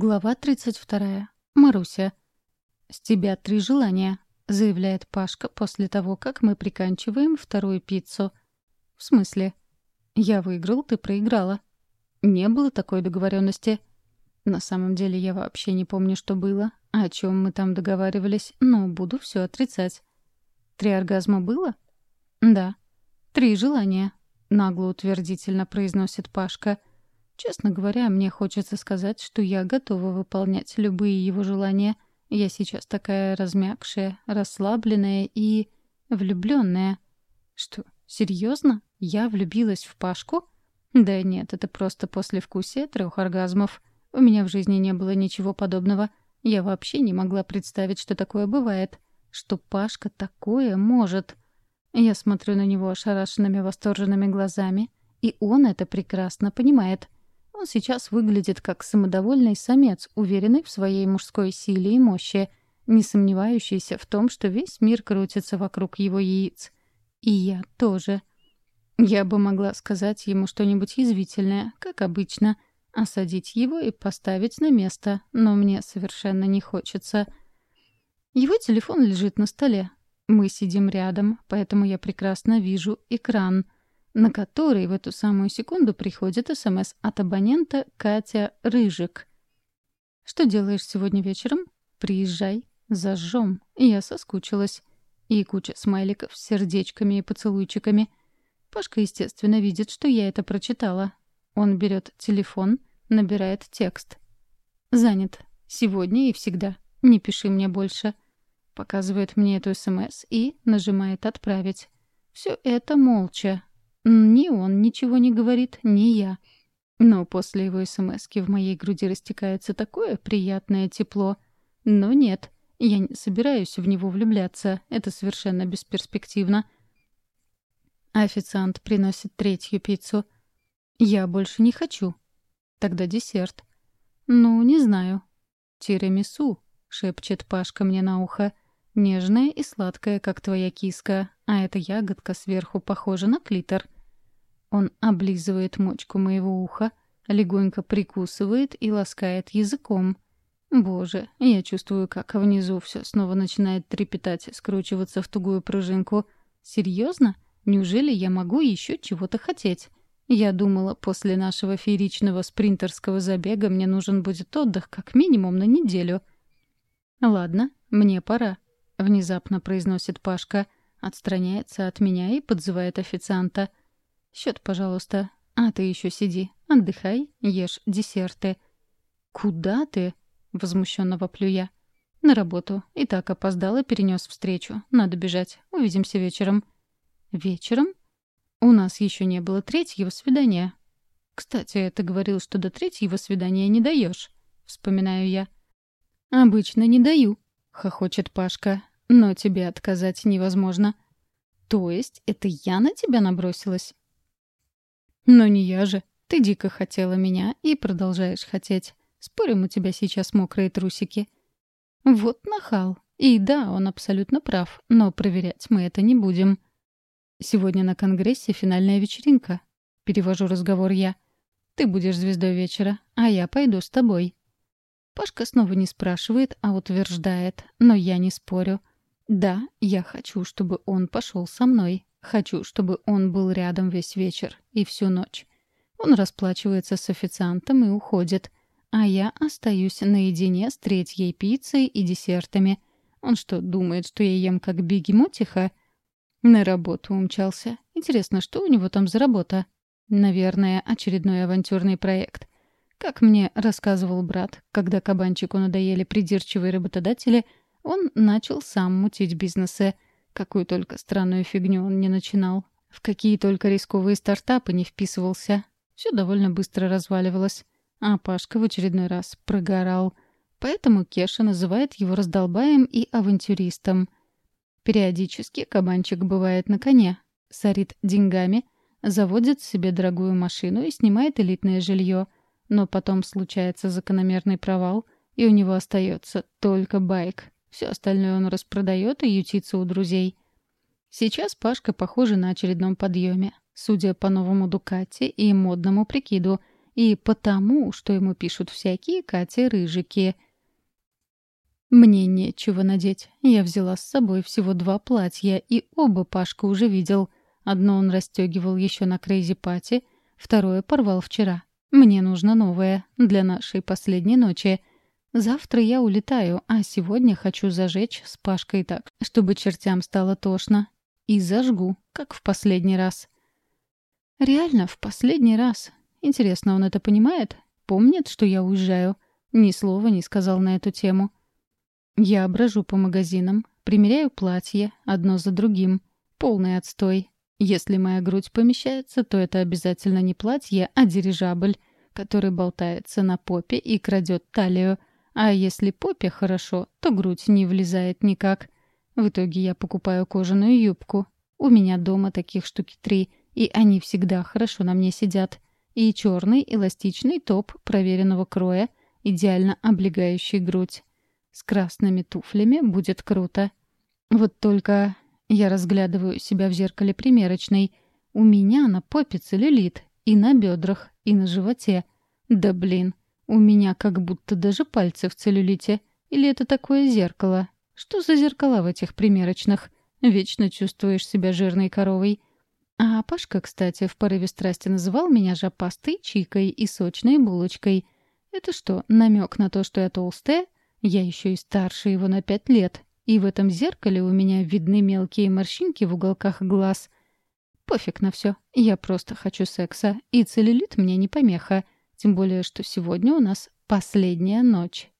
Глава 32. Маруся. «С тебя три желания», — заявляет Пашка после того, как мы приканчиваем вторую пиццу. «В смысле?» «Я выиграл, ты проиграла». «Не было такой договоренности. На самом деле я вообще не помню, что было, о чем мы там договаривались, но буду все отрицать. Три оргазма было? Да. Три желания, нагло утвердительно произносит Пашка. Честно говоря, мне хочется сказать, что я готова выполнять любые его желания. Я сейчас такая размягшая, расслабленная и влюбленная. Что, серьезно? Я влюбилась в Пашку? Да нет, это просто после вкуса трех оргазмов. У меня в жизни не было ничего подобного. Я вообще не могла представить, что такое бывает. Что Пашка такое может. Я смотрю на него ошарашенными восторженными глазами, и он это прекрасно понимает. — он сейчас выглядит как самодовольный самец, уверенный в своей мужской силе и мощи, не сомневающийся в том, что весь мир крутится вокруг его яиц. И я тоже. Я бы могла сказать ему что-нибудь язвительное, как обычно, осадить его и поставить на место, но мне совершенно не хочется. Его телефон лежит на столе. Мы сидим рядом, поэтому я прекрасно вижу экран — на который в эту самую секунду приходит СМС от абонента Катя Рыжик. «Что делаешь сегодня вечером? Приезжай, зажжем». Я соскучилась. И куча смайликов с сердечками и поцелуйчиками. Пашка, естественно, видит, что я это прочитала. Он берет телефон, набирает текст. «Занят. Сегодня и всегда. Не пиши мне больше». Показывает мне эту СМС и нажимает «Отправить». Все это молча, Ни он ничего не говорит, ни я. Но после его смс в моей груди растекается такое приятное тепло. Но нет, я не собираюсь в него влюбляться. Это совершенно бесперспективно. Официант приносит третью пиццу. «Я больше не хочу». «Тогда десерт». «Ну, не знаю». «Тирамису», — шепчет Пашка мне на ухо. «Нежная и сладкая, как твоя киска, а эта ягодка сверху похожа на клитор». Он облизывает мочку моего уха, легонько прикусывает и ласкает языком. Боже, я чувствую, как внизу все снова начинает трепетать, скручиваться в тугую пружинку. Серьезно? Неужели я могу еще чего-то хотеть? Я думала, после нашего фееричного спринтерского забега мне нужен будет отдых как минимум на неделю. «Ладно, мне пора», — внезапно произносит Пашка, отстраняется от меня и подзывает официанта — Счет, пожалуйста. А ты еще сиди, отдыхай, ешь десерты. Куда ты? Возмущенно воплю я. На работу. И так опоздала, перенес встречу. Надо бежать. Увидимся вечером. Вечером? У нас еще не было третьего свидания. Кстати, ты говорил, что до третьего свидания не даешь. Вспоминаю я. Обычно не даю, хохочет Пашка. Но тебе отказать невозможно. То есть это я на тебя набросилась? Но не я же. Ты дико хотела меня и продолжаешь хотеть. Спорим, у тебя сейчас мокрые трусики. Вот нахал. И да, он абсолютно прав, но проверять мы это не будем. Сегодня на конгрессе финальная вечеринка. Перевожу разговор я. Ты будешь звездой вечера, а я пойду с тобой. Пашка снова не спрашивает, а утверждает, но Хочу, чтобы он был рядом весь вечер и всю ночь. Он расплачивается с официантом и уходит. А я остаюсь наедине с третьей пиццей и десертами. Он что, думает, что я ем как бегемотиха? На работу умчался. Интересно, что у него там за работа? Наверное, очередной авантюрный проект. Как мне рассказывал брат, когда кабанчику надоели придирчивые работодатели, он начал сам мутить бизнесы — какую только странную фигню он не начинал. В какие только рисковые стартапы не вписывался. Все довольно быстро разваливалось. А Пашка в очередной раз прогорал. Поэтому Кеша называет его раздолбаем и авантюристом. Периодически кабанчик бывает на коне, сорит деньгами, заводит себе дорогую машину и снимает элитное жилье. Но потом случается закономерный провал, и у него остается только байк — Все остальное он распродает и ютится у друзей. Сейчас Пашка похожа на очередном подъеме. Судя по новому Дукати и модному прикиду, И потому, что ему пишут всякие Катя-рыжики. Мне нечего надеть. Я взяла с собой всего два платья, и оба Пашка уже видел. Одно он расстегивал еще на крейзи-пати, второе порвал вчера. Мне нужно новое для нашей последней ночи. Завтра я улетаю, а сегодня хочу зажечь с Пашкой так, чтобы чертям стало тошно. И зажгу, как в последний раз. Реально, в последний раз. Интересно, он это понимает? Помнит, что я уезжаю? Ни слова не сказал на эту тему. Я брожу по магазинам, примеряю платье, одно за другим. Полный отстой. Если моя грудь помещается, то это обязательно не платье, а дирижабль, который болтается на попе и крадет талию. А если попе хорошо, то грудь не влезает никак. В итоге я покупаю кожаную юбку. У меня дома таких штуки три, и они всегда хорошо на мне сидят. И черный эластичный топ проверенного кроя, идеально облегающий грудь. С красными туфлями будет круто. Вот только я разглядываю себя в зеркале примерочной. У меня на попе целлюлит, и на бедрах, и на животе. Да блин, у меня как будто даже пальцы в целлюлите. Или это такое зеркало? Что за зеркала в этих примерочных? Вечно чувствуешь себя жирной коровой. А Пашка, кстати, в порыве страсти называл меня жопастой чикой и сочной булочкой. Это что, намек на то, что я толстая? Я еще и старше его на пять лет. И в этом зеркале у меня видны мелкие морщинки в уголках глаз. Пофиг на все. Я просто хочу секса. И целлюлит мне не помеха. Тем более, что сегодня у нас последняя ночь.